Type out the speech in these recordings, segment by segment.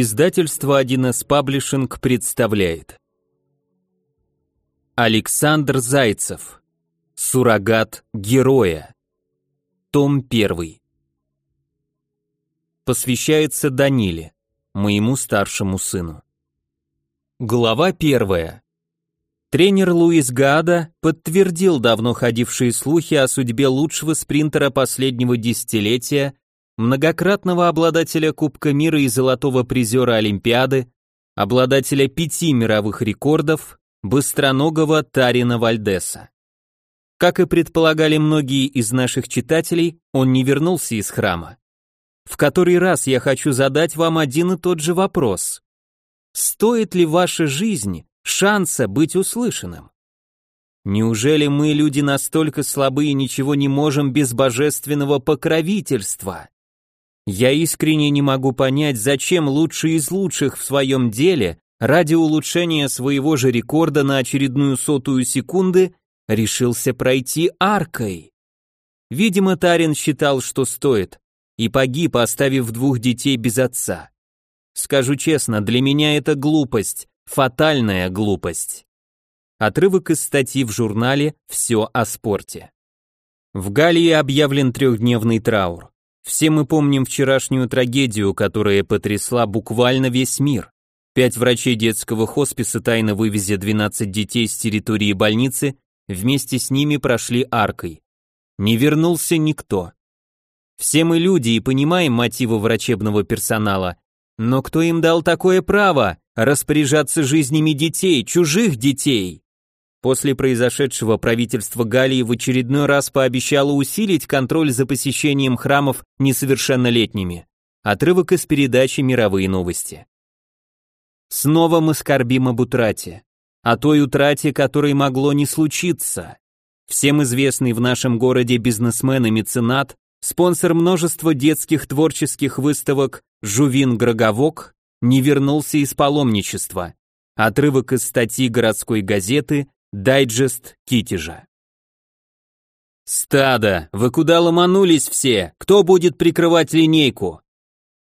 Издательство 1С Паблишинг представляет. Александр Зайцев. Суррогат героя Том 1 Посвящается Даниле, моему старшему сыну. Глава 1 Тренер Луис Гаада подтвердил давно ходившие слухи о судьбе лучшего спринтера последнего десятилетия многократного обладателя Кубка мира и золотого призера Олимпиады, обладателя пяти мировых рекордов, быстроногого Тарина Вальдеса. Как и предполагали многие из наших читателей, он не вернулся из храма. В который раз я хочу задать вам один и тот же вопрос. Стоит ли ваша жизнь шанса быть услышанным? Неужели мы, люди, настолько слабы и ничего не можем без божественного покровительства? Я искренне не могу понять, зачем лучший из лучших в своем деле ради улучшения своего же рекорда на очередную сотую секунды решился пройти аркой. Видимо, Тарин считал, что стоит, и погиб, оставив двух детей без отца. Скажу честно, для меня это глупость, фатальная глупость. Отрывок из статьи в журнале «Все о спорте». В Галлии объявлен трехдневный траур. Все мы помним вчерашнюю трагедию, которая потрясла буквально весь мир. Пять врачей детского хосписа, тайно вывезя 12 детей с территории больницы, вместе с ними прошли аркой. Не вернулся никто. Все мы люди и понимаем мотивы врачебного персонала, но кто им дал такое право распоряжаться жизнями детей, чужих детей? После произошедшего правительство Галлии в очередной раз пообещало усилить контроль за посещением храмов несовершеннолетними. Отрывок из передачи «Мировые новости». Снова мы скорбим об утрате. О той утрате, которой могло не случиться. Всем известный в нашем городе бизнесмен и меценат, спонсор множества детских творческих выставок Жувин Гроговок, не вернулся из паломничества. Отрывок из статьи городской газеты Дайджест Китежа. «Стадо! Вы куда ломанулись все? Кто будет прикрывать линейку?»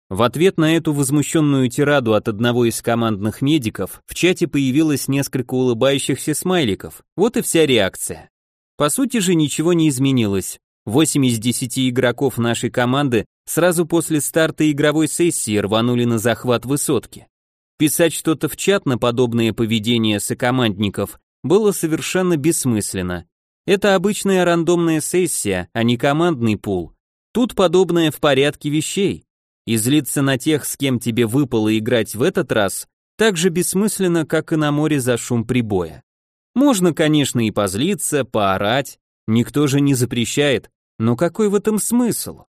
В ответ на эту возмущенную тираду от одного из командных медиков в чате появилось несколько улыбающихся смайликов. Вот и вся реакция. По сути же ничего не изменилось. 8 из 10 игроков нашей команды сразу после старта игровой сессии рванули на захват высотки. Писать что-то в чат на подобное поведение сокомандников было совершенно бессмысленно. Это обычная рандомная сессия, а не командный пул. Тут подобное в порядке вещей. И злиться на тех, с кем тебе выпало играть в этот раз, так же бессмысленно, как и на море за шум прибоя. Можно, конечно, и позлиться, поорать, никто же не запрещает, но какой в этом смысл?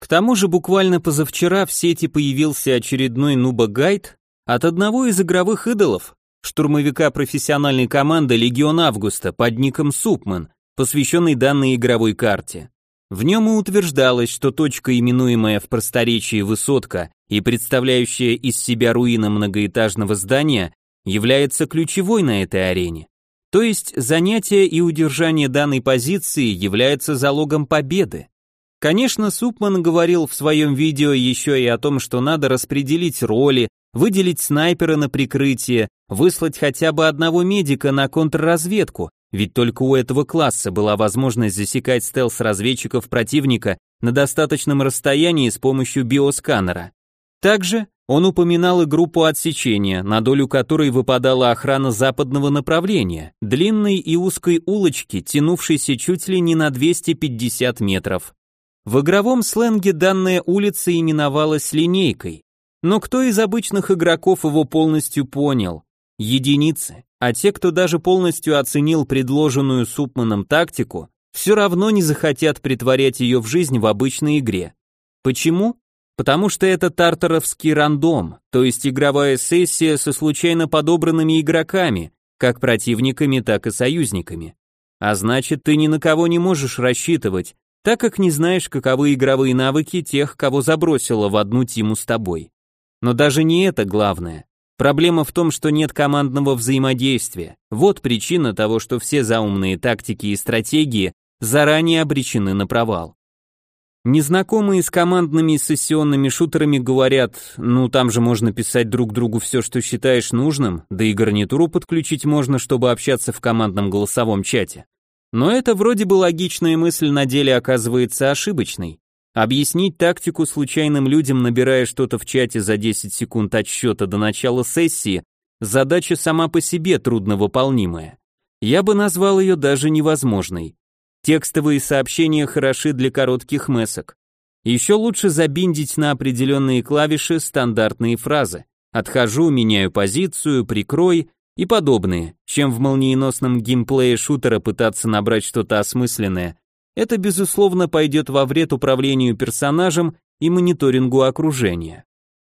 К тому же буквально позавчера в сети появился очередной нуба-гайд от одного из игровых идолов, штурмовика профессиональной команды Легион Августа под ником Супман, посвященный данной игровой карте. В нем и утверждалось, что точка, именуемая в просторечии высотка и представляющая из себя руины многоэтажного здания, является ключевой на этой арене. То есть занятие и удержание данной позиции является залогом победы. Конечно, Супман говорил в своем видео еще и о том, что надо распределить роли, выделить снайпера на прикрытие, выслать хотя бы одного медика на контрразведку, ведь только у этого класса была возможность засекать стелс-разведчиков противника на достаточном расстоянии с помощью биосканера. Также он упоминал и группу отсечения, на долю которой выпадала охрана западного направления, длинной и узкой улочки, тянувшейся чуть ли не на 250 метров. В игровом сленге данная улица именовалась линейкой, но кто из обычных игроков его полностью понял? Единицы. А те, кто даже полностью оценил предложенную Супманом тактику, все равно не захотят притворять ее в жизнь в обычной игре. Почему? Потому что это тартаровский рандом, то есть игровая сессия со случайно подобранными игроками, как противниками, так и союзниками. А значит, ты ни на кого не можешь рассчитывать, так как не знаешь, каковы игровые навыки тех, кого забросило в одну тиму с тобой. Но даже не это главное. Проблема в том, что нет командного взаимодействия. Вот причина того, что все заумные тактики и стратегии заранее обречены на провал. Незнакомые с командными и сессионными шутерами говорят, ну там же можно писать друг другу все, что считаешь нужным, да и гарнитуру подключить можно, чтобы общаться в командном голосовом чате. Но это вроде бы логичная мысль на деле оказывается ошибочной. Объяснить тактику случайным людям, набирая что-то в чате за 10 секунд отсчета до начала сессии, задача сама по себе трудновыполнимая. Я бы назвал ее даже невозможной. Текстовые сообщения хороши для коротких месок. Еще лучше забиндить на определенные клавиши стандартные фразы. Отхожу, меняю позицию, прикрой и подобные, чем в молниеносном геймплее шутера пытаться набрать что-то осмысленное. Это, безусловно, пойдет во вред управлению персонажем и мониторингу окружения.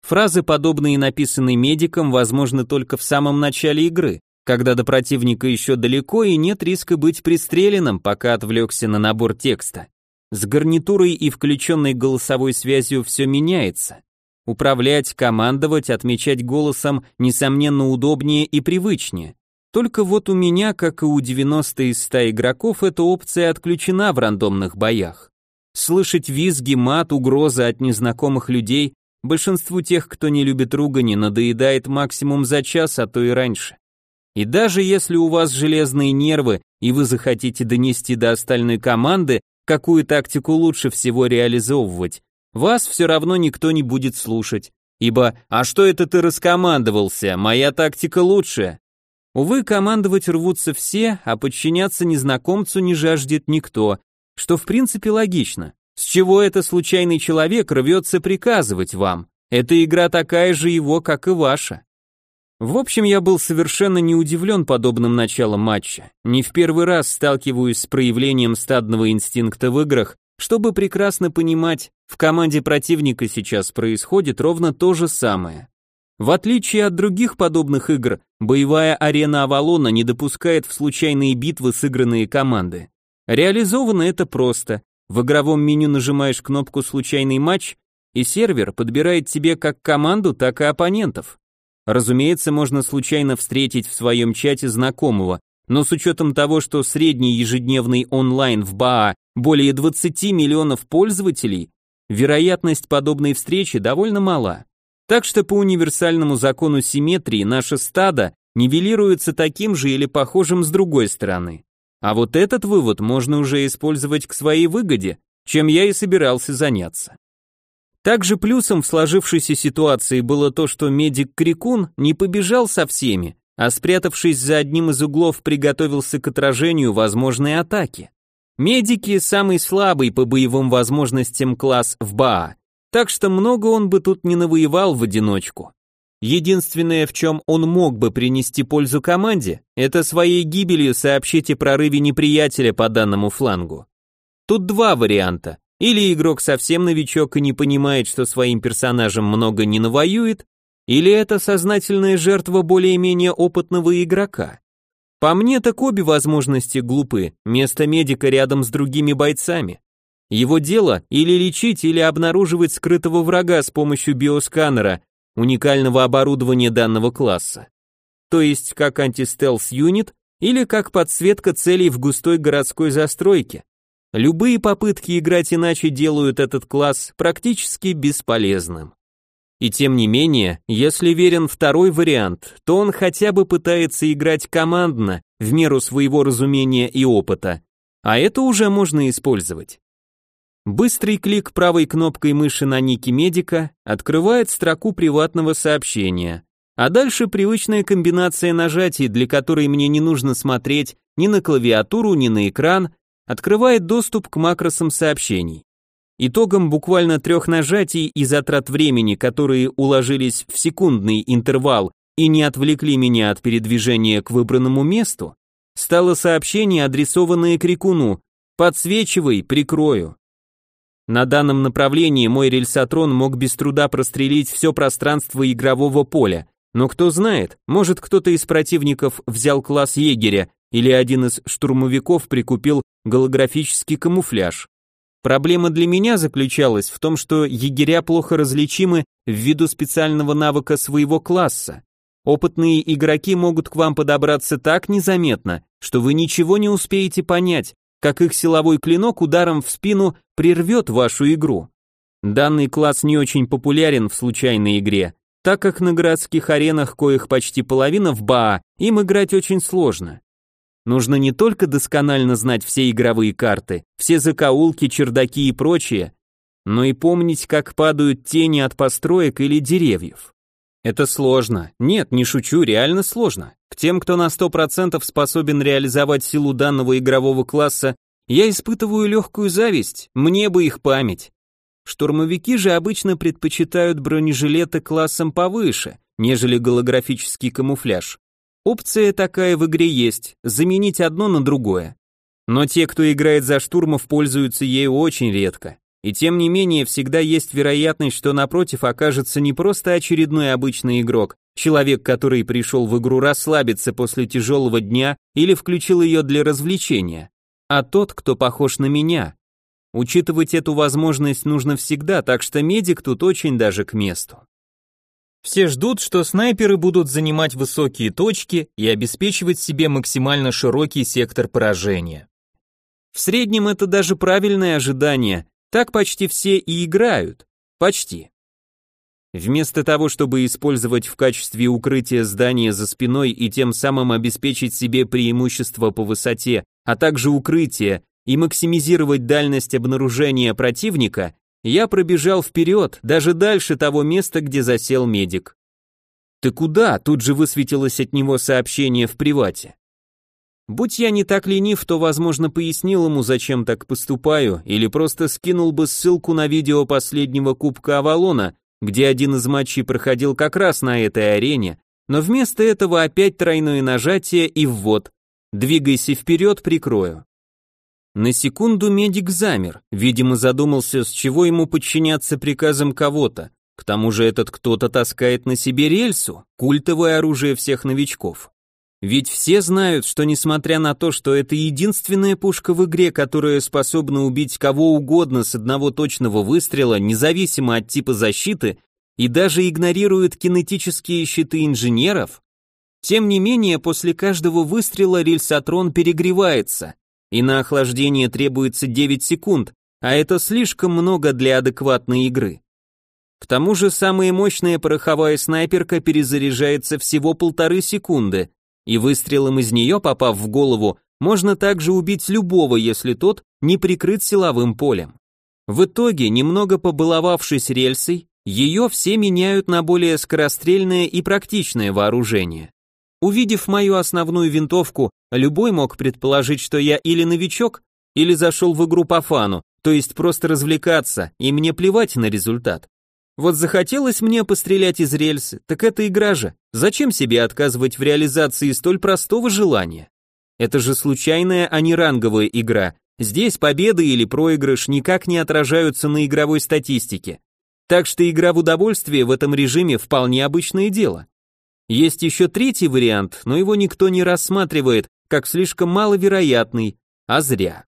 Фразы, подобные написанной медиком, возможны только в самом начале игры, когда до противника еще далеко и нет риска быть пристреленным, пока отвлекся на набор текста. С гарнитурой и включенной голосовой связью все меняется. Управлять, командовать, отмечать голосом несомненно удобнее и привычнее. Только вот у меня, как и у 90 из 100 игроков, эта опция отключена в рандомных боях. Слышать визги, мат, угрозы от незнакомых людей большинству тех, кто не любит ругани, надоедает максимум за час, а то и раньше. И даже если у вас железные нервы, и вы захотите донести до остальной команды, какую тактику лучше всего реализовывать, вас все равно никто не будет слушать. Ибо «А что это ты раскомандовался? Моя тактика лучше». Увы, командовать рвутся все, а подчиняться незнакомцу не жаждет никто, что в принципе логично. С чего это случайный человек рвется приказывать вам? Эта игра такая же его, как и ваша. В общем, я был совершенно не удивлен подобным началом матча. Не в первый раз сталкиваюсь с проявлением стадного инстинкта в играх, чтобы прекрасно понимать, в команде противника сейчас происходит ровно то же самое. В отличие от других подобных игр, боевая арена Авалона не допускает в случайные битвы сыгранные команды. Реализовано это просто. В игровом меню нажимаешь кнопку «Случайный матч», и сервер подбирает тебе как команду, так и оппонентов. Разумеется, можно случайно встретить в своем чате знакомого, но с учетом того, что средний ежедневный онлайн в БАА более 20 миллионов пользователей, вероятность подобной встречи довольно мала. Так что по универсальному закону симметрии наше стадо нивелируется таким же или похожим с другой стороны. А вот этот вывод можно уже использовать к своей выгоде, чем я и собирался заняться. Также плюсом в сложившейся ситуации было то, что медик Крикун не побежал со всеми, а спрятавшись за одним из углов, приготовился к отражению возможной атаки. Медики – самый слабый по боевым возможностям класс в БАА, так что много он бы тут не навоевал в одиночку. Единственное, в чем он мог бы принести пользу команде, это своей гибелью сообщить о прорыве неприятеля по данному флангу. Тут два варианта. Или игрок совсем новичок и не понимает, что своим персонажем много не навоюет, или это сознательная жертва более-менее опытного игрока. По мне так обе возможности глупы, место медика рядом с другими бойцами. Его дело или лечить, или обнаруживать скрытого врага с помощью биосканера, уникального оборудования данного класса. То есть как антистелс-юнит или как подсветка целей в густой городской застройке. Любые попытки играть иначе делают этот класс практически бесполезным. И тем не менее, если верен второй вариант, то он хотя бы пытается играть командно, в меру своего разумения и опыта, а это уже можно использовать. Быстрый клик правой кнопкой мыши на нике медика открывает строку приватного сообщения, а дальше привычная комбинация нажатий, для которой мне не нужно смотреть ни на клавиатуру, ни на экран, открывает доступ к макросам сообщений. Итогом буквально трех нажатий и затрат времени, которые уложились в секундный интервал и не отвлекли меня от передвижения к выбранному месту, стало сообщение, адресованное Крикуну «Подсвечивай, прикрою». На данном направлении мой рельсотрон мог без труда прострелить все пространство игрового поля, но кто знает, может кто-то из противников взял класс егеря или один из штурмовиков прикупил голографический камуфляж. Проблема для меня заключалась в том, что егеря плохо различимы ввиду специального навыка своего класса. Опытные игроки могут к вам подобраться так незаметно, что вы ничего не успеете понять, как их силовой клинок ударом в спину прервет вашу игру. Данный класс не очень популярен в случайной игре, так как на городских аренах, коих почти половина в БАА, им играть очень сложно. Нужно не только досконально знать все игровые карты, все закоулки, чердаки и прочее, но и помнить, как падают тени от построек или деревьев. Это сложно. Нет, не шучу, реально сложно. К тем, кто на 100% способен реализовать силу данного игрового класса, я испытываю легкую зависть, мне бы их память. Штурмовики же обычно предпочитают бронежилеты классом повыше, нежели голографический камуфляж. Опция такая в игре есть, заменить одно на другое. Но те, кто играет за штурмов, пользуются ею очень редко. И тем не менее, всегда есть вероятность, что напротив окажется не просто очередной обычный игрок, человек, который пришел в игру расслабиться после тяжелого дня или включил ее для развлечения, а тот, кто похож на меня. Учитывать эту возможность нужно всегда, так что медик тут очень даже к месту. Все ждут, что снайперы будут занимать высокие точки и обеспечивать себе максимально широкий сектор поражения. В среднем это даже правильное ожидание, так почти все и играют. Почти. Вместо того, чтобы использовать в качестве укрытия здание за спиной и тем самым обеспечить себе преимущество по высоте, а также укрытие, и максимизировать дальность обнаружения противника, я пробежал вперед, даже дальше того места, где засел медик. «Ты куда?» Тут же высветилось от него сообщение в привате. Будь я не так ленив, то, возможно, пояснил ему, зачем так поступаю, или просто скинул бы ссылку на видео последнего Кубка Авалона, где один из матчей проходил как раз на этой арене, но вместо этого опять тройное нажатие и ввод. Двигайся вперед, прикрою. На секунду медик замер, видимо задумался, с чего ему подчиняться приказам кого-то. К тому же этот кто-то таскает на себе рельсу, культовое оружие всех новичков. Ведь все знают, что несмотря на то, что это единственная пушка в игре, которая способна убить кого угодно с одного точного выстрела, независимо от типа защиты, и даже игнорирует кинетические щиты инженеров, тем не менее после каждого выстрела рельсотрон перегревается, и на охлаждение требуется 9 секунд, а это слишком много для адекватной игры. К тому же самая мощная пороховая снайперка перезаряжается всего полторы секунды, и выстрелом из нее, попав в голову, можно также убить любого, если тот не прикрыт силовым полем. В итоге, немного побаловавшись рельсой, ее все меняют на более скорострельное и практичное вооружение. Увидев мою основную винтовку, любой мог предположить, что я или новичок, или зашел в игру по фану, то есть просто развлекаться, и мне плевать на результат. Вот захотелось мне пострелять из рельсы, так это игра же. Зачем себе отказывать в реализации столь простого желания? Это же случайная, а не ранговая игра. Здесь победы или проигрыш никак не отражаются на игровой статистике. Так что игра в удовольствие в этом режиме вполне обычное дело. Есть еще третий вариант, но его никто не рассматривает, как слишком маловероятный, а зря.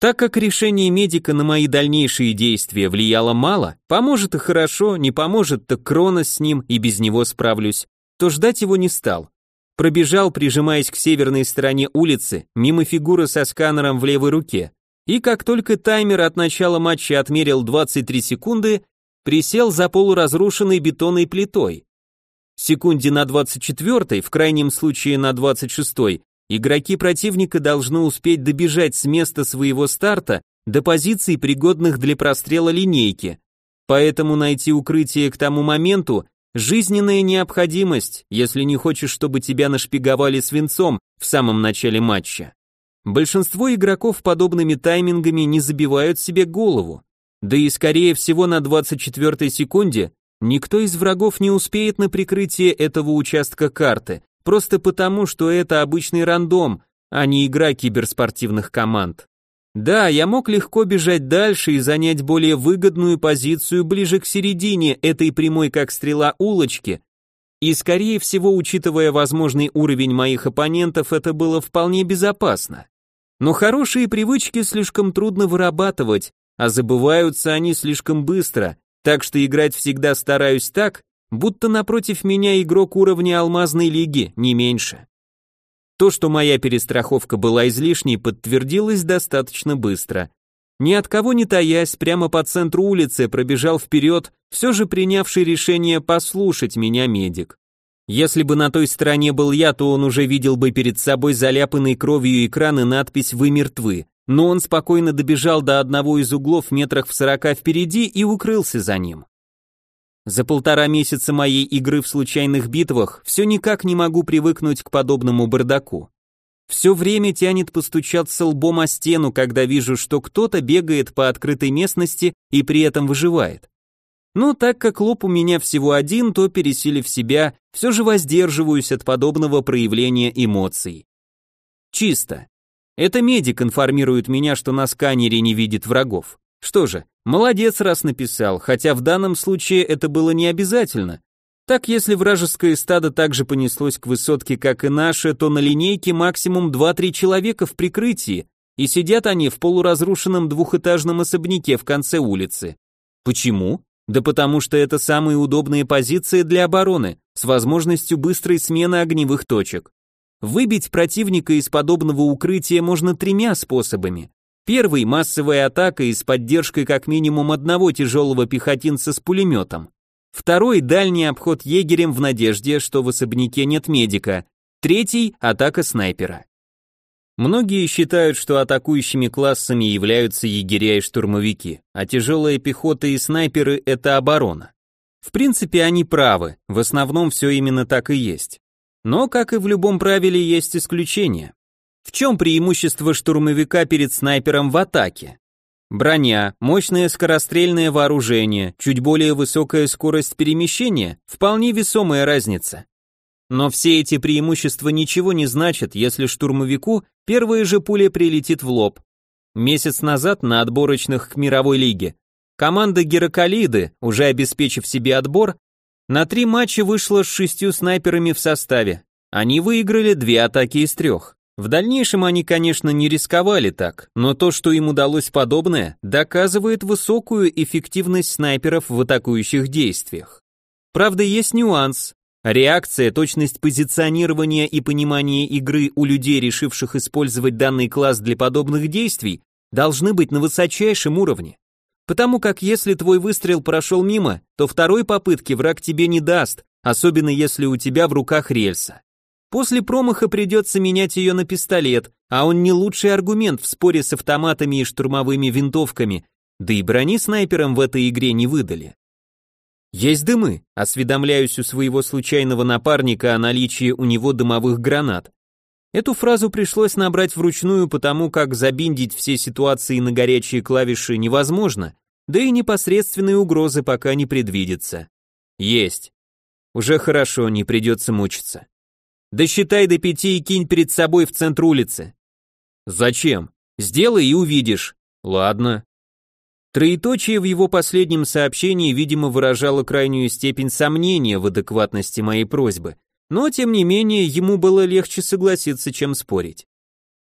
Так как решение медика на мои дальнейшие действия влияло мало, поможет и хорошо, не поможет, так Кронос с ним и без него справлюсь, то ждать его не стал. Пробежал, прижимаясь к северной стороне улицы, мимо фигуры со сканером в левой руке, и как только таймер от начала матча отмерил 23 секунды, присел за полуразрушенной бетонной плитой, секунде на 24, в крайнем случае на 26, игроки противника должны успеть добежать с места своего старта до позиций, пригодных для прострела линейки. Поэтому найти укрытие к тому моменту – жизненная необходимость, если не хочешь, чтобы тебя нашпиговали свинцом в самом начале матча. Большинство игроков подобными таймингами не забивают себе голову. Да и скорее всего на 24 секунде Никто из врагов не успеет на прикрытие этого участка карты, просто потому, что это обычный рандом, а не игра киберспортивных команд. Да, я мог легко бежать дальше и занять более выгодную позицию ближе к середине этой прямой как стрела улочки, и скорее всего, учитывая возможный уровень моих оппонентов, это было вполне безопасно. Но хорошие привычки слишком трудно вырабатывать, а забываются они слишком быстро, так что играть всегда стараюсь так, будто напротив меня игрок уровня алмазной лиги, не меньше. То, что моя перестраховка была излишней, подтвердилось достаточно быстро. Ни от кого не таясь, прямо по центру улицы пробежал вперед, все же принявший решение послушать меня медик. Если бы на той стороне был я, то он уже видел бы перед собой заляпанный кровью экран и надпись «Вы мертвы», но он спокойно добежал до одного из углов метрах в сорока впереди и укрылся за ним. За полтора месяца моей игры в случайных битвах все никак не могу привыкнуть к подобному бардаку. Все время тянет постучаться лбом о стену, когда вижу, что кто-то бегает по открытой местности и при этом выживает. Но так как лоб у меня всего один, то, пересилив себя, все же воздерживаюсь от подобного проявления эмоций. Чисто. Это медик информирует меня, что на сканере не видит врагов. Что же, молодец, раз написал, хотя в данном случае это было не обязательно. Так, если вражеское стадо также понеслось к высотке, как и наше, то на линейке максимум 2-3 человека в прикрытии, и сидят они в полуразрушенном двухэтажном особняке в конце улицы. Почему? Да потому что это самые удобные позиции для обороны, с возможностью быстрой смены огневых точек. Выбить противника из подобного укрытия можно тремя способами. Первый – массовая атака и с поддержкой как минимум одного тяжелого пехотинца с пулеметом. Второй – дальний обход егерем в надежде, что в особняке нет медика. Третий – атака снайпера. Многие считают, что атакующими классами являются егеря и штурмовики, а тяжелая пехота и снайперы – это оборона. В принципе, они правы, в основном все именно так и есть. Но, как и в любом правиле, есть исключения. В чем преимущество штурмовика перед снайпером в атаке? Броня, мощное скорострельное вооружение, чуть более высокая скорость перемещения – вполне весомая разница. Но все эти преимущества ничего не значат, если штурмовику первая же пуля прилетит в лоб. Месяц назад на отборочных к мировой лиге команда Геракалиды, уже обеспечив себе отбор, на три матча вышла с шестью снайперами в составе. Они выиграли две атаки из трех. В дальнейшем они, конечно, не рисковали так, но то, что им удалось подобное, доказывает высокую эффективность снайперов в атакующих действиях. Правда, есть нюанс. Реакция, точность позиционирования и понимание игры у людей, решивших использовать данный класс для подобных действий, должны быть на высочайшем уровне. Потому как если твой выстрел прошел мимо, то второй попытки враг тебе не даст, особенно если у тебя в руках рельса. После промаха придется менять ее на пистолет, а он не лучший аргумент в споре с автоматами и штурмовыми винтовками, да и брони снайперам в этой игре не выдали. Есть дымы, осведомляюсь у своего случайного напарника о наличии у него дымовых гранат. Эту фразу пришлось набрать вручную, потому как забиндить все ситуации на горячие клавиши невозможно, да и непосредственной угрозы пока не предвидится. Есть. Уже хорошо, не придется мучиться. Досчитай до пяти и кинь перед собой в центр улицы. Зачем? Сделай и увидишь. Ладно. Троеточие в его последнем сообщении, видимо, выражало крайнюю степень сомнения в адекватности моей просьбы, но, тем не менее, ему было легче согласиться, чем спорить.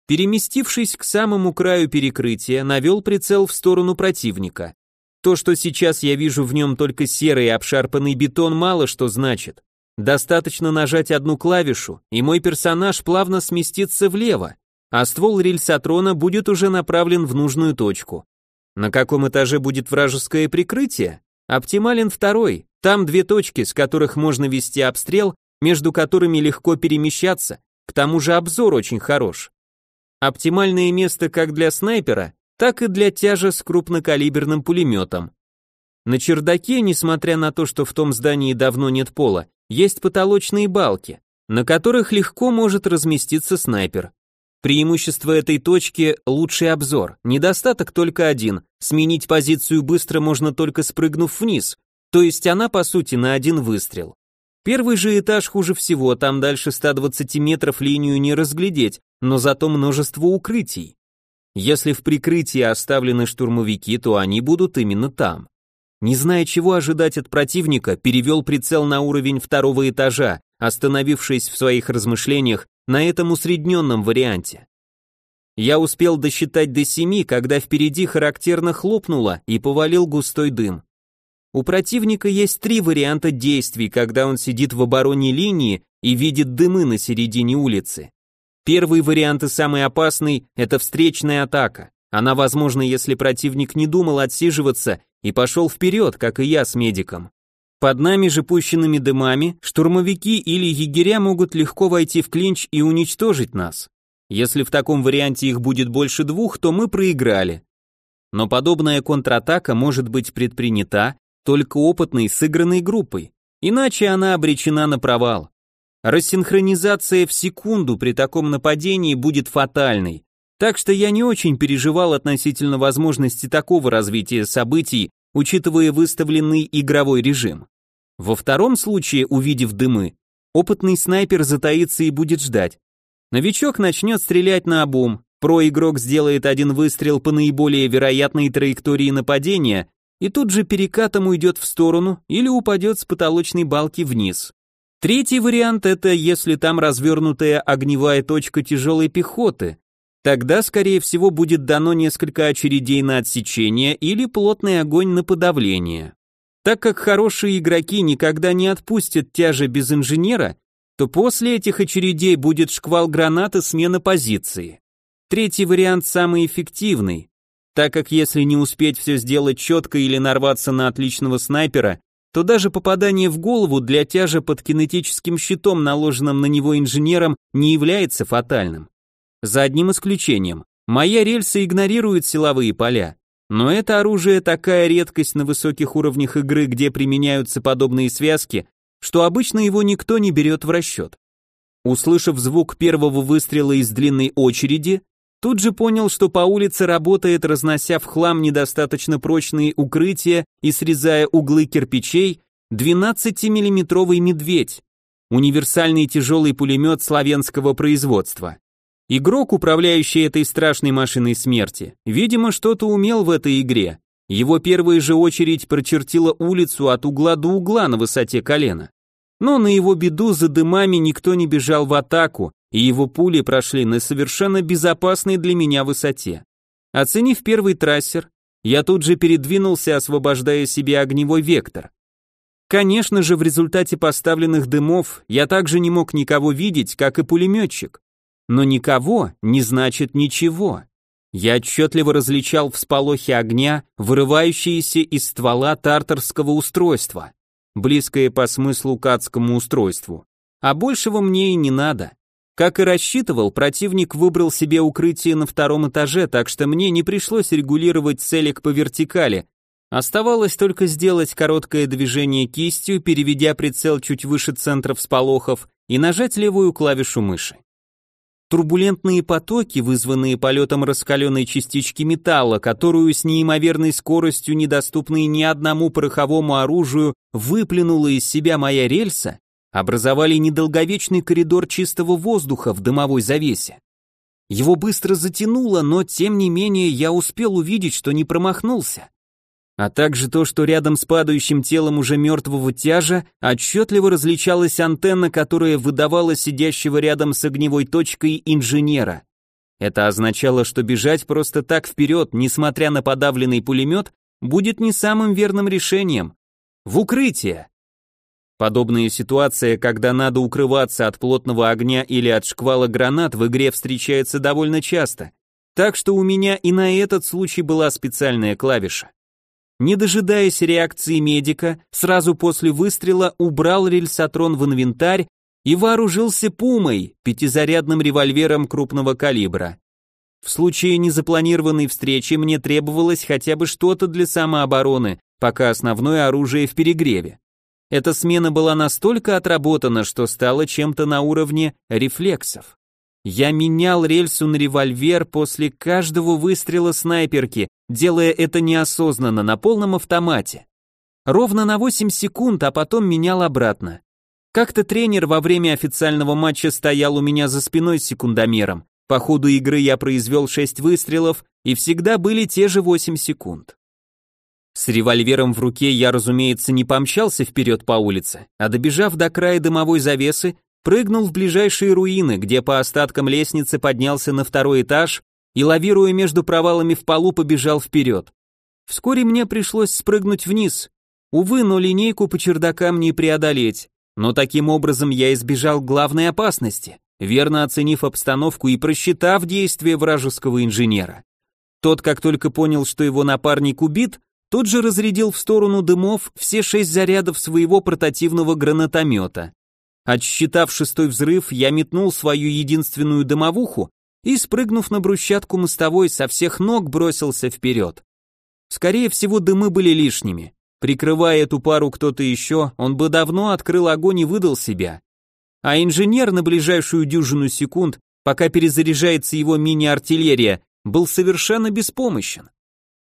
Переместившись к самому краю перекрытия, навел прицел в сторону противника. То, что сейчас я вижу в нем только серый обшарпанный бетон, мало что значит. Достаточно нажать одну клавишу, и мой персонаж плавно сместится влево, а ствол рельсотрона будет уже направлен в нужную точку. На каком этаже будет вражеское прикрытие? Оптимален второй, там две точки, с которых можно вести обстрел, между которыми легко перемещаться, к тому же обзор очень хорош. Оптимальное место как для снайпера, так и для тяжа с крупнокалиберным пулеметом. На чердаке, несмотря на то, что в том здании давно нет пола, есть потолочные балки, на которых легко может разместиться снайпер. Преимущество этой точки – лучший обзор, недостаток только один – сменить позицию быстро можно только спрыгнув вниз, то есть она по сути на один выстрел. Первый же этаж хуже всего, там дальше 120 метров линию не разглядеть, но зато множество укрытий. Если в прикрытии оставлены штурмовики, то они будут именно там. Не зная, чего ожидать от противника, перевел прицел на уровень второго этажа, остановившись в своих размышлениях на этом усредненном варианте. Я успел досчитать до семи, когда впереди характерно хлопнуло и повалил густой дым. У противника есть три варианта действий, когда он сидит в обороне линии и видит дымы на середине улицы. Первый вариант и самый опасный – это встречная атака. Она возможна, если противник не думал отсиживаться и пошел вперед, как и я с медиком. Под нами же пущенными дымами штурмовики или егеря могут легко войти в клинч и уничтожить нас. Если в таком варианте их будет больше двух, то мы проиграли. Но подобная контратака может быть предпринята только опытной сыгранной группой, иначе она обречена на провал. Рассинхронизация в секунду при таком нападении будет фатальной, так что я не очень переживал относительно возможности такого развития событий, учитывая выставленный игровой режим. Во втором случае, увидев дымы, опытный снайпер затаится и будет ждать. Новичок начнет стрелять на обум, Про-игрок сделает один выстрел по наиболее вероятной траектории нападения и тут же перекатом уйдет в сторону или упадет с потолочной балки вниз. Третий вариант это если там развернутая огневая точка тяжелой пехоты. Тогда, скорее всего, будет дано несколько очередей на отсечение или плотный огонь на подавление. Так как хорошие игроки никогда не отпустят тяжа без инженера, то после этих очередей будет шквал гранаты смена позиции. Третий вариант самый эффективный, так как если не успеть все сделать четко или нарваться на отличного снайпера, то даже попадание в голову для тяжа под кинетическим щитом, наложенным на него инженером, не является фатальным. За одним исключением. Моя рельса игнорирует силовые поля. Но это оружие такая редкость на высоких уровнях игры, где применяются подобные связки, что обычно его никто не берет в расчет. Услышав звук первого выстрела из длинной очереди, Тут же понял, что по улице работает, разнося в хлам недостаточно прочные укрытия и срезая углы кирпичей, 12-миллиметровый медведь, универсальный тяжелый пулемет славянского производства. Игрок, управляющий этой страшной машиной смерти, видимо, что-то умел в этой игре. Его первая же очередь прочертила улицу от угла до угла на высоте колена. Но на его беду за дымами никто не бежал в атаку, и его пули прошли на совершенно безопасной для меня высоте. Оценив первый трассер, я тут же передвинулся, освобождая себе огневой вектор. Конечно же, в результате поставленных дымов я также не мог никого видеть, как и пулеметчик. Но никого не значит ничего. Я отчетливо различал всполохи огня, вырывающиеся из ствола тартарского устройства, близкое по смыслу к адскому устройству. А большего мне и не надо. Как и рассчитывал, противник выбрал себе укрытие на втором этаже, так что мне не пришлось регулировать целик по вертикали. Оставалось только сделать короткое движение кистью, переведя прицел чуть выше центра всполохов и нажать левую клавишу мыши. Турбулентные потоки, вызванные полетом раскаленной частички металла, которую с неимоверной скоростью, недоступной ни одному пороховому оружию, выплюнула из себя моя рельса, образовали недолговечный коридор чистого воздуха в дымовой завесе. Его быстро затянуло, но тем не менее я успел увидеть, что не промахнулся. А также то, что рядом с падающим телом уже мертвого тяжа отчетливо различалась антенна, которая выдавала сидящего рядом с огневой точкой инженера. Это означало, что бежать просто так вперед, несмотря на подавленный пулемет, будет не самым верным решением. В укрытие! Подобная ситуация, когда надо укрываться от плотного огня или от шквала гранат, в игре встречается довольно часто. Так что у меня и на этот случай была специальная клавиша. Не дожидаясь реакции медика, сразу после выстрела убрал рельсотрон в инвентарь и вооружился пумой, пятизарядным револьвером крупного калибра. В случае незапланированной встречи мне требовалось хотя бы что-то для самообороны, пока основное оружие в перегреве. Эта смена была настолько отработана, что стала чем-то на уровне рефлексов. Я менял рельсу на револьвер после каждого выстрела снайперки, делая это неосознанно, на полном автомате. Ровно на 8 секунд, а потом менял обратно. Как-то тренер во время официального матча стоял у меня за спиной с секундомером. По ходу игры я произвел 6 выстрелов, и всегда были те же 8 секунд. С револьвером в руке я, разумеется, не помчался вперед по улице, а добежав до края дымовой завесы, прыгнул в ближайшие руины, где по остаткам лестницы поднялся на второй этаж и, лавируя между провалами в полу, побежал вперед. Вскоре мне пришлось спрыгнуть вниз. Увы, но линейку по чердакам не преодолеть. Но таким образом я избежал главной опасности. верно оценив обстановку и просчитав действия вражеского инженера. Тот, как только понял, что его напарник убит, тут же разрядил в сторону дымов все шесть зарядов своего портативного гранатомета. Отсчитав шестой взрыв, я метнул свою единственную дымовуху и, спрыгнув на брусчатку мостовой, со всех ног бросился вперед. Скорее всего, дымы были лишними. Прикрывая эту пару кто-то еще, он бы давно открыл огонь и выдал себя. А инженер на ближайшую дюжину секунд, пока перезаряжается его мини-артиллерия, был совершенно беспомощен.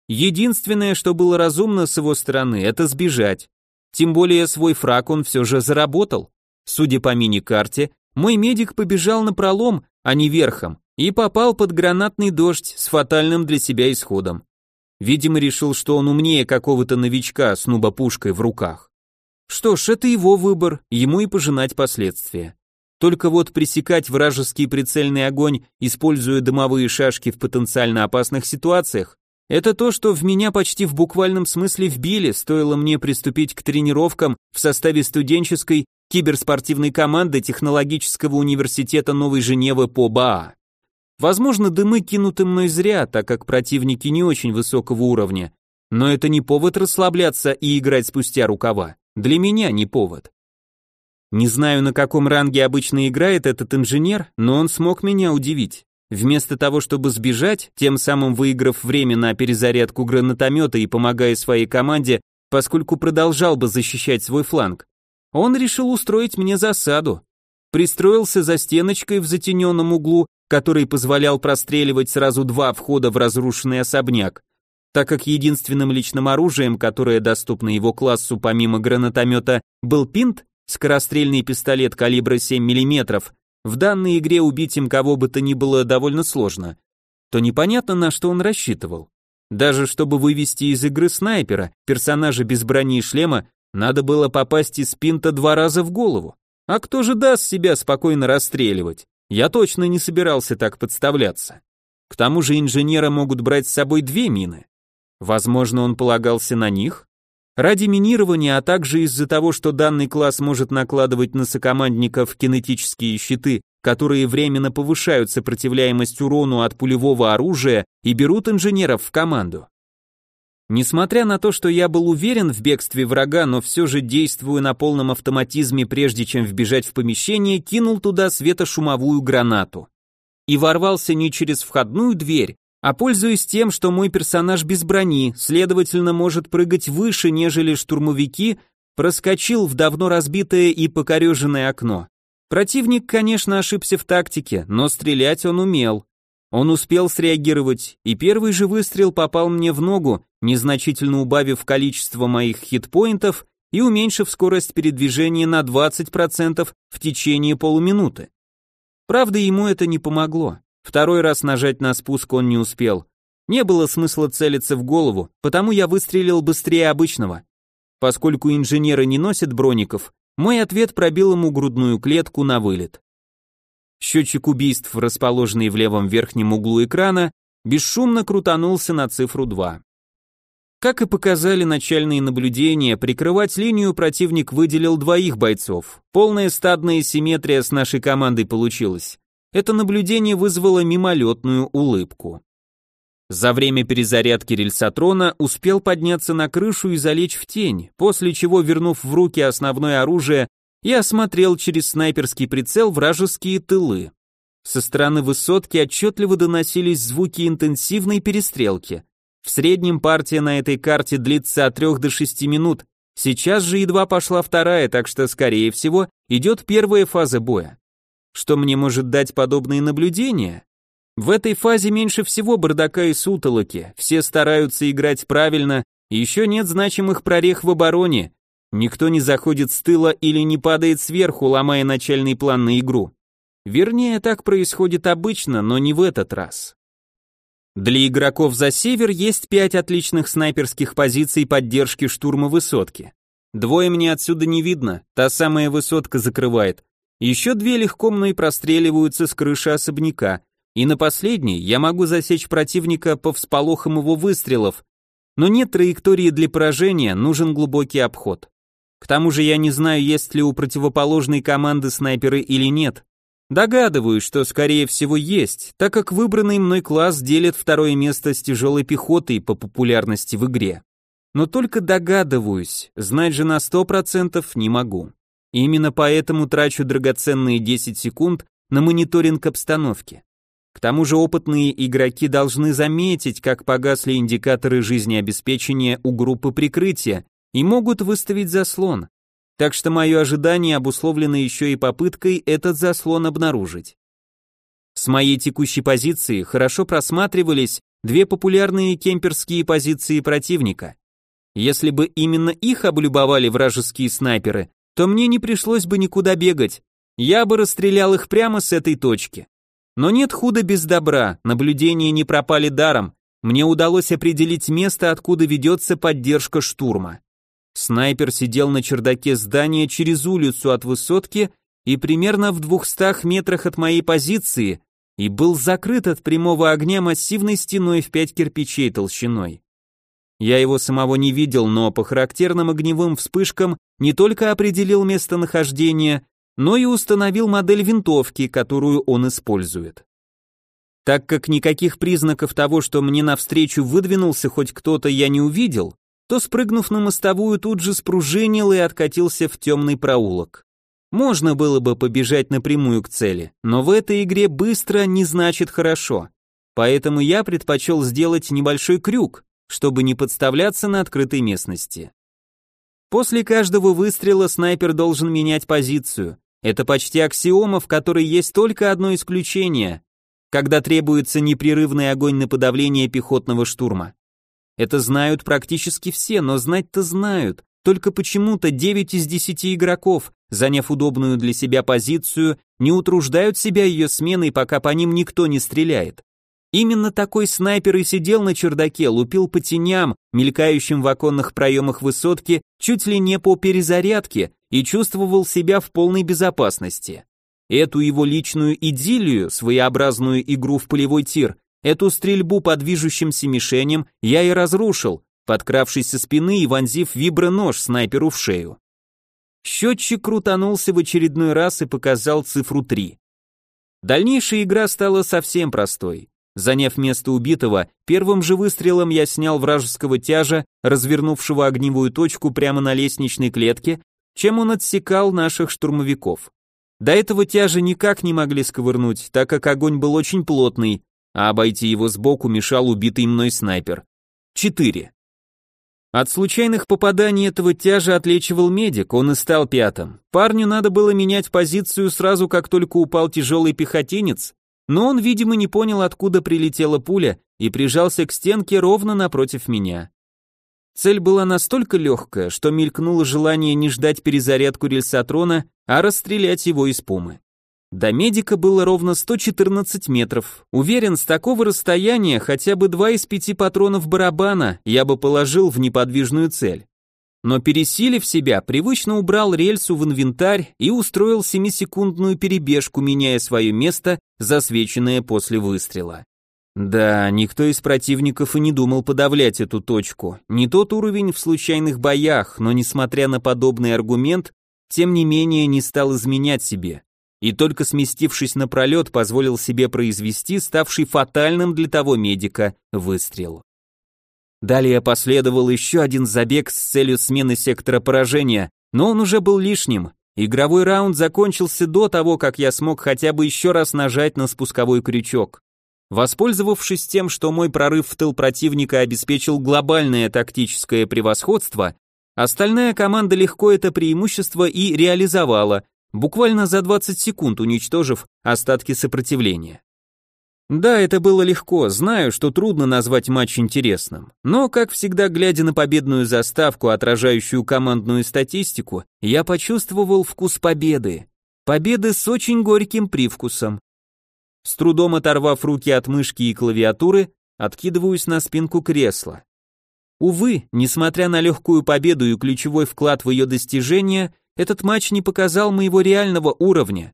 Единственное, что было разумно с его стороны, это сбежать. Тем более свой фраг он все же заработал. Судя по мини-карте, мой медик побежал на пролом, а не верхом, и попал под гранатный дождь с фатальным для себя исходом. Видимо, решил, что он умнее какого-то новичка с нубопушкой в руках. Что ж, это его выбор, ему и пожинать последствия. Только вот пресекать вражеский прицельный огонь, используя дымовые шашки в потенциально опасных ситуациях, это то, что в меня почти в буквальном смысле вбили, стоило мне приступить к тренировкам в составе студенческой киберспортивной команды Технологического университета Новой Женевы по БАА. Возможно, дымы кинуты мной зря, так как противники не очень высокого уровня, но это не повод расслабляться и играть спустя рукава. Для меня не повод. Не знаю, на каком ранге обычно играет этот инженер, но он смог меня удивить. Вместо того, чтобы сбежать, тем самым выиграв время на перезарядку гранатомета и помогая своей команде, поскольку продолжал бы защищать свой фланг, он решил устроить мне засаду. Пристроился за стеночкой в затененном углу который позволял простреливать сразу два входа в разрушенный особняк, так как единственным личным оружием, которое доступно его классу помимо гранатомета, был пинт, скорострельный пистолет калибра 7 мм, в данной игре убить им кого бы то ни было довольно сложно, то непонятно, на что он рассчитывал. Даже чтобы вывести из игры снайпера, персонажа без брони и шлема, надо было попасть из пинта два раза в голову. А кто же даст себя спокойно расстреливать? Я точно не собирался так подставляться. К тому же инженера могут брать с собой две мины. Возможно, он полагался на них? Ради минирования, а также из-за того, что данный класс может накладывать на сокомандников кинетические щиты, которые временно повышают сопротивляемость урону от пулевого оружия и берут инженеров в команду. Несмотря на то, что я был уверен в бегстве врага, но все же действуя на полном автоматизме, прежде чем вбежать в помещение, кинул туда светошумовую гранату. И ворвался не через входную дверь, а пользуясь тем, что мой персонаж без брони, следовательно, может прыгать выше, нежели штурмовики, проскочил в давно разбитое и покореженное окно. Противник, конечно, ошибся в тактике, но стрелять он умел. Он успел среагировать, и первый же выстрел попал мне в ногу, незначительно убавив количество моих хитпоинтов и уменьшив скорость передвижения на 20% в течение полуминуты. Правда, ему это не помогло. Второй раз нажать на спуск он не успел. Не было смысла целиться в голову, потому я выстрелил быстрее обычного. Поскольку инженеры не носят броников, мой ответ пробил ему грудную клетку на вылет. Счетчик убийств, расположенный в левом верхнем углу экрана, бесшумно крутанулся на цифру 2. Как и показали начальные наблюдения, прикрывать линию противник выделил двоих бойцов. Полная стадная симметрия с нашей командой получилась. Это наблюдение вызвало мимолетную улыбку. За время перезарядки рельсотрона успел подняться на крышу и залечь в тень, после чего, вернув в руки основное оружие, и осмотрел через снайперский прицел вражеские тылы. Со стороны высотки отчетливо доносились звуки интенсивной перестрелки. В среднем партия на этой карте длится от 3 до 6 минут, сейчас же едва пошла вторая, так что, скорее всего, идет первая фаза боя. Что мне может дать подобные наблюдения? В этой фазе меньше всего бардака и сутолоки, все стараются играть правильно, еще нет значимых прорех в обороне, Никто не заходит с тыла или не падает сверху, ломая начальный план на игру. Вернее, так происходит обычно, но не в этот раз. Для игроков за север есть пять отличных снайперских позиций поддержки штурма высотки. Двое мне отсюда не видно, та самая высотка закрывает. Еще две легко мной простреливаются с крыши особняка, и на последней я могу засечь противника по всполохам его выстрелов, но нет траектории для поражения, нужен глубокий обход. К тому же я не знаю, есть ли у противоположной команды снайперы или нет. Догадываюсь, что скорее всего есть, так как выбранный мной класс делит второе место с тяжелой пехотой по популярности в игре. Но только догадываюсь, знать же на 100% не могу. Именно поэтому трачу драгоценные 10 секунд на мониторинг обстановки. К тому же опытные игроки должны заметить, как погасли индикаторы жизнеобеспечения у группы прикрытия и могут выставить заслон. Так что мое ожидание обусловлено еще и попыткой этот заслон обнаружить. С моей текущей позиции хорошо просматривались две популярные кемперские позиции противника. Если бы именно их облюбовали вражеские снайперы, то мне не пришлось бы никуда бегать, я бы расстрелял их прямо с этой точки. Но нет худа без добра, наблюдения не пропали даром, мне удалось определить место, откуда ведется поддержка штурма. Снайпер сидел на чердаке здания через улицу от высотки и примерно в двухстах метрах от моей позиции и был закрыт от прямого огня массивной стеной в пять кирпичей толщиной. Я его самого не видел, но по характерным огневым вспышкам не только определил местонахождение, но и установил модель винтовки, которую он использует. Так как никаких признаков того, что мне навстречу выдвинулся хоть кто-то, я не увидел, то, спрыгнув на мостовую, тут же спружинил и откатился в темный проулок. Можно было бы побежать напрямую к цели, но в этой игре быстро не значит хорошо. Поэтому я предпочел сделать небольшой крюк, чтобы не подставляться на открытой местности. После каждого выстрела снайпер должен менять позицию. Это почти аксиома, в которой есть только одно исключение, когда требуется непрерывный огонь на подавление пехотного штурма. Это знают практически все, но знать-то знают. Только почему-то 9 из 10 игроков, заняв удобную для себя позицию, не утруждают себя ее сменой, пока по ним никто не стреляет. Именно такой снайпер и сидел на чердаке, лупил по теням, мелькающим в оконных проемах высотки, чуть ли не по перезарядке, и чувствовал себя в полной безопасности. Эту его личную идиллию, своеобразную игру в полевой тир, эту стрельбу по движущимся мишеням я и разрушил, подкравшись со спины и вонзив вибронож снайперу в шею. Счетчик крутанулся в очередной раз и показал цифру 3. Дальнейшая игра стала совсем простой. Заняв место убитого, первым же выстрелом я снял вражеского тяжа, развернувшего огневую точку прямо на лестничной клетке, чем он отсекал наших штурмовиков. До этого тяжа никак не могли сковырнуть, так как огонь был очень плотный, а обойти его сбоку мешал убитый мной снайпер. 4. От случайных попаданий этого тяжа отлечивал медик, он и стал пятым. Парню надо было менять позицию сразу, как только упал тяжелый пехотинец, но он, видимо, не понял, откуда прилетела пуля и прижался к стенке ровно напротив меня. Цель была настолько легкая, что мелькнуло желание не ждать перезарядку рельсотрона, а расстрелять его из пумы. До медика было ровно 114 метров. Уверен, с такого расстояния хотя бы два из пяти патронов барабана я бы положил в неподвижную цель но пересилив себя, привычно убрал рельсу в инвентарь и устроил семисекундную перебежку, меняя свое место, засвеченное после выстрела. Да, никто из противников и не думал подавлять эту точку. Не тот уровень в случайных боях, но несмотря на подобный аргумент, тем не менее не стал изменять себе. И только сместившись на пролет, позволил себе произвести ставший фатальным для того медика выстрел. Далее последовал еще один забег с целью смены сектора поражения, но он уже был лишним. Игровой раунд закончился до того, как я смог хотя бы еще раз нажать на спусковой крючок. Воспользовавшись тем, что мой прорыв в тыл противника обеспечил глобальное тактическое превосходство, остальная команда легко это преимущество и реализовала, буквально за 20 секунд уничтожив остатки сопротивления. Да, это было легко, знаю, что трудно назвать матч интересным, но, как всегда, глядя на победную заставку, отражающую командную статистику, я почувствовал вкус победы. Победы с очень горьким привкусом. С трудом оторвав руки от мышки и клавиатуры, откидываюсь на спинку кресла. Увы, несмотря на легкую победу и ключевой вклад в ее достижение, этот матч не показал моего реального уровня.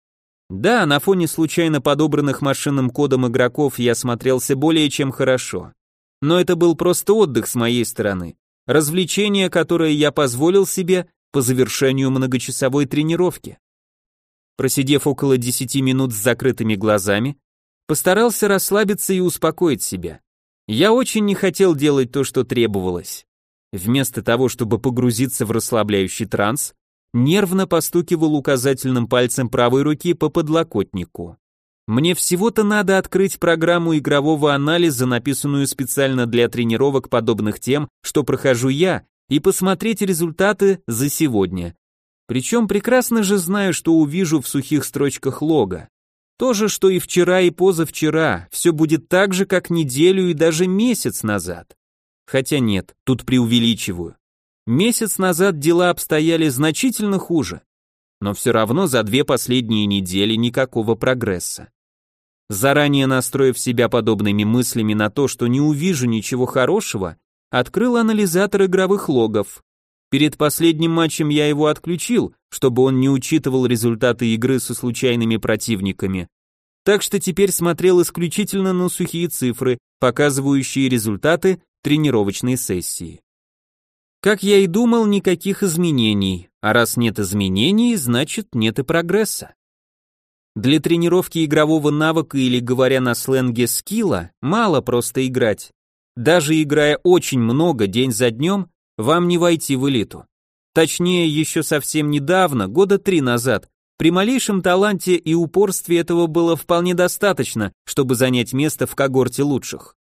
Да, на фоне случайно подобранных машинным кодом игроков я смотрелся более чем хорошо. Но это был просто отдых с моей стороны. Развлечение, которое я позволил себе по завершению многочасовой тренировки. Просидев около 10 минут с закрытыми глазами, постарался расслабиться и успокоить себя. Я очень не хотел делать то, что требовалось. Вместо того, чтобы погрузиться в расслабляющий транс, нервно постукивал указательным пальцем правой руки по подлокотнику. Мне всего-то надо открыть программу игрового анализа, написанную специально для тренировок подобных тем, что прохожу я, и посмотреть результаты за сегодня. Причем прекрасно же знаю, что увижу в сухих строчках лога. То же, что и вчера и позавчера, все будет так же, как неделю и даже месяц назад. Хотя нет, тут преувеличиваю. Месяц назад дела обстояли значительно хуже. Но все равно за две последние недели никакого прогресса. Заранее настроив себя подобными мыслями на то, что не увижу ничего хорошего, открыл анализатор игровых логов. Перед последним матчем я его отключил, чтобы он не учитывал результаты игры со случайными противниками. Так что теперь смотрел исключительно на сухие цифры, показывающие результаты тренировочной сессии. Как я и думал, никаких изменений, а раз нет изменений, значит нет и прогресса. Для тренировки игрового навыка или, говоря на сленге, скилла, мало просто играть. Даже играя очень много день за днем, вам не войти в элиту. Точнее, еще совсем недавно, года три назад, при малейшем таланте и упорстве этого было вполне достаточно, чтобы занять место в когорте лучших.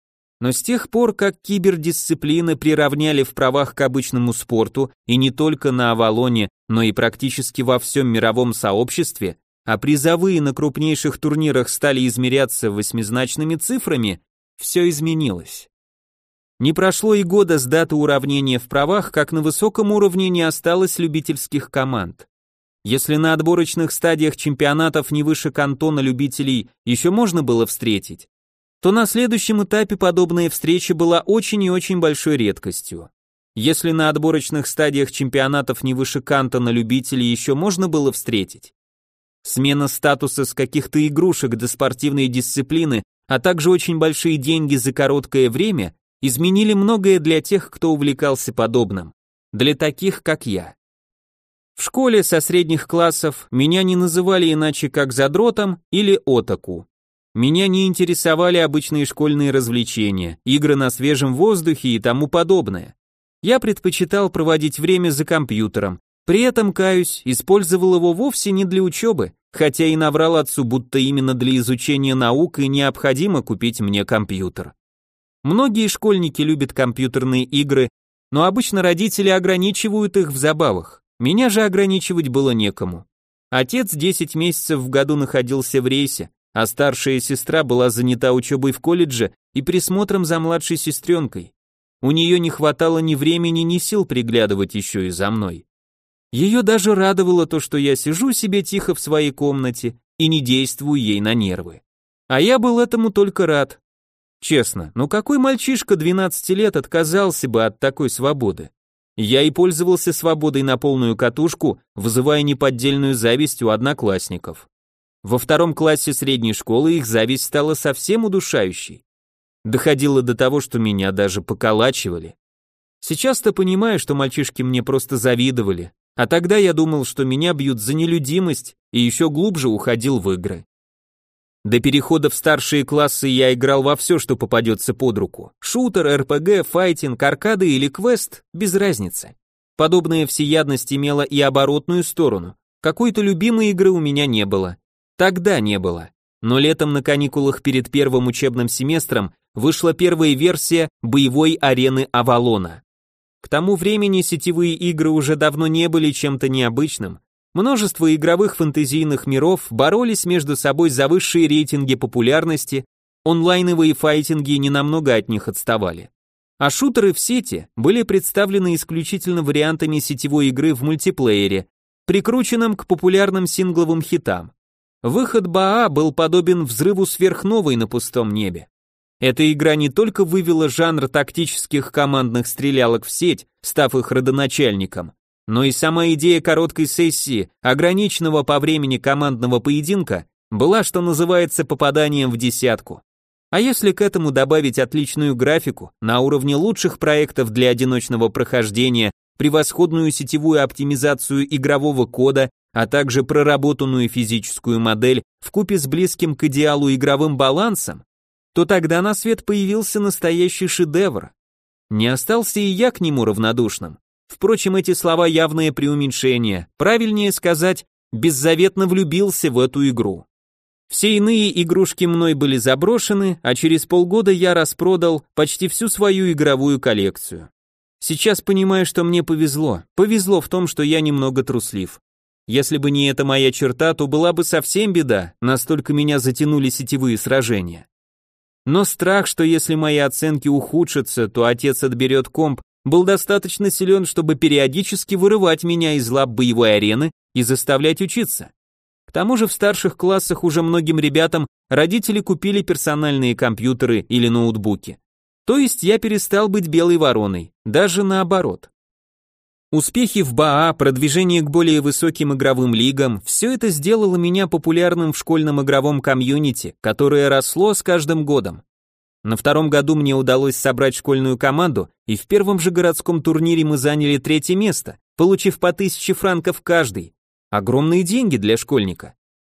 Но с тех пор, как кибердисциплины приравняли в правах к обычному спорту, и не только на Авалоне, но и практически во всем мировом сообществе, а призовые на крупнейших турнирах стали измеряться восьмизначными цифрами, все изменилось. Не прошло и года с даты уравнения в правах, как на высоком уровне не осталось любительских команд. Если на отборочных стадиях чемпионатов не выше кантона любителей еще можно было встретить, то на следующем этапе подобная встреча была очень и очень большой редкостью. Если на отборочных стадиях чемпионатов не выше канта на любителей еще можно было встретить, смена статуса с каких-то игрушек до спортивной дисциплины, а также очень большие деньги за короткое время изменили многое для тех, кто увлекался подобным, для таких, как я. В школе со средних классов меня не называли иначе как задротом или отаку. Меня не интересовали обычные школьные развлечения, игры на свежем воздухе и тому подобное. Я предпочитал проводить время за компьютером. При этом, каюсь, использовал его вовсе не для учебы, хотя и наврал отцу, будто именно для изучения наук и необходимо купить мне компьютер. Многие школьники любят компьютерные игры, но обычно родители ограничивают их в забавах. Меня же ограничивать было некому. Отец 10 месяцев в году находился в рейсе, а старшая сестра была занята учебой в колледже и присмотром за младшей сестренкой. У нее не хватало ни времени, ни сил приглядывать еще и за мной. Ее даже радовало то, что я сижу себе тихо в своей комнате и не действую ей на нервы. А я был этому только рад. Честно, ну какой мальчишка 12 лет отказался бы от такой свободы? Я и пользовался свободой на полную катушку, вызывая неподдельную зависть у одноклассников. Во втором классе средней школы их зависть стала совсем удушающей. Доходило до того, что меня даже поколачивали. Сейчас-то понимаю, что мальчишки мне просто завидовали, а тогда я думал, что меня бьют за нелюдимость и еще глубже уходил в игры. До перехода в старшие классы я играл во все, что попадется под руку. Шутер, РПГ, файтинг, аркады или квест, без разницы. Подобная всеядность имела и оборотную сторону. Какой-то любимой игры у меня не было. Тогда не было. Но летом на каникулах перед первым учебным семестром вышла первая версия боевой арены Авалона. К тому времени сетевые игры уже давно не были чем-то необычным. Множество игровых фэнтезийных миров боролись между собой за высшие рейтинги популярности, онлайновые файтинги ненамного от них отставали. А шутеры в сети были представлены исключительно вариантами сетевой игры в мультиплеере, прикрученным к популярным сингловым хитам. Выход Баа был подобен взрыву сверхновой на пустом небе. Эта игра не только вывела жанр тактических командных стрелялок в сеть, став их родоначальником, но и сама идея короткой сессии, ограниченного по времени командного поединка, была, что называется, попаданием в десятку. А если к этому добавить отличную графику на уровне лучших проектов для одиночного прохождения, превосходную сетевую оптимизацию игрового кода а также проработанную физическую модель в купе с близким к идеалу игровым балансом, то тогда на свет появился настоящий шедевр. Не остался и я к нему равнодушным. Впрочем, эти слова явное преуменьшение. Правильнее сказать, беззаветно влюбился в эту игру. Все иные игрушки мной были заброшены, а через полгода я распродал почти всю свою игровую коллекцию. Сейчас понимаю, что мне повезло. Повезло в том, что я немного труслив. Если бы не эта моя черта, то была бы совсем беда, настолько меня затянули сетевые сражения. Но страх, что если мои оценки ухудшатся, то отец отберет комп, был достаточно силен, чтобы периодически вырывать меня из лап боевой арены и заставлять учиться. К тому же в старших классах уже многим ребятам родители купили персональные компьютеры или ноутбуки. То есть я перестал быть белой вороной, даже наоборот. Успехи в БАА, продвижение к более высоким игровым лигам – все это сделало меня популярным в школьном игровом комьюнити, которое росло с каждым годом. На втором году мне удалось собрать школьную команду, и в первом же городском турнире мы заняли третье место, получив по тысяче франков каждый. Огромные деньги для школьника.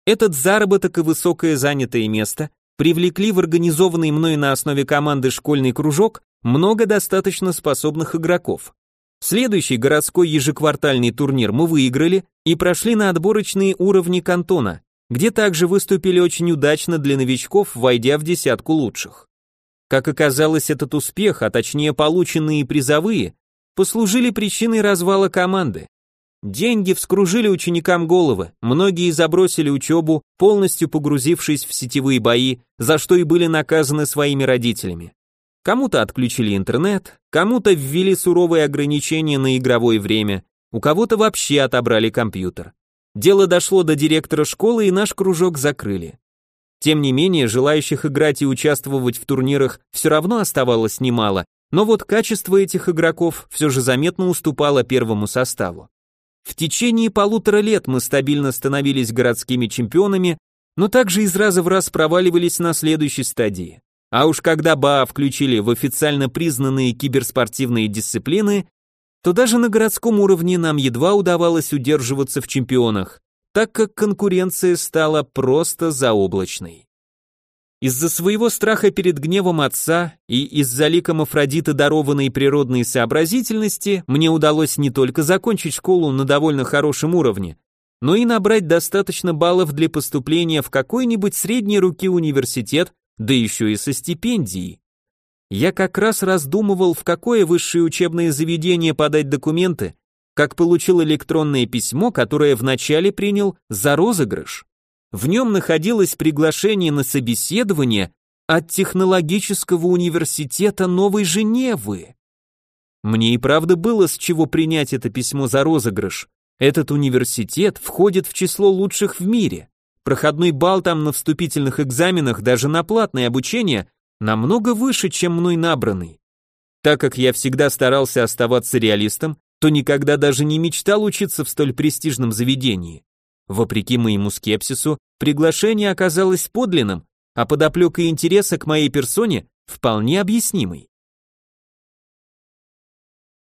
Этот заработок и высокое занятое место привлекли в организованный мной на основе команды школьный кружок много достаточно способных игроков. Следующий городской ежеквартальный турнир мы выиграли и прошли на отборочные уровни кантона, где также выступили очень удачно для новичков, войдя в десятку лучших. Как оказалось, этот успех, а точнее полученные призовые, послужили причиной развала команды. Деньги вскружили ученикам головы, многие забросили учебу, полностью погрузившись в сетевые бои, за что и были наказаны своими родителями. Кому-то отключили интернет, кому-то ввели суровые ограничения на игровое время, у кого-то вообще отобрали компьютер. Дело дошло до директора школы и наш кружок закрыли. Тем не менее, желающих играть и участвовать в турнирах все равно оставалось немало, но вот качество этих игроков все же заметно уступало первому составу. В течение полутора лет мы стабильно становились городскими чемпионами, но также из раза в раз проваливались на следующей стадии. А уж когда БАА включили в официально признанные киберспортивные дисциплины, то даже на городском уровне нам едва удавалось удерживаться в чемпионах, так как конкуренция стала просто заоблачной. Из-за своего страха перед гневом отца и из-за ликом Афродиты дарованной природной сообразительности мне удалось не только закончить школу на довольно хорошем уровне, но и набрать достаточно баллов для поступления в какой-нибудь средней руки университет да еще и со стипендией. Я как раз раздумывал, в какое высшее учебное заведение подать документы, как получил электронное письмо, которое вначале принял за розыгрыш. В нем находилось приглашение на собеседование от технологического университета Новой Женевы. Мне и правда было с чего принять это письмо за розыгрыш. Этот университет входит в число лучших в мире. Проходной балл там на вступительных экзаменах, даже на платное обучение, намного выше, чем мной набранный. Так как я всегда старался оставаться реалистом, то никогда даже не мечтал учиться в столь престижном заведении. Вопреки моему скепсису, приглашение оказалось подлинным, а подоплека интереса к моей персоне вполне объяснимой.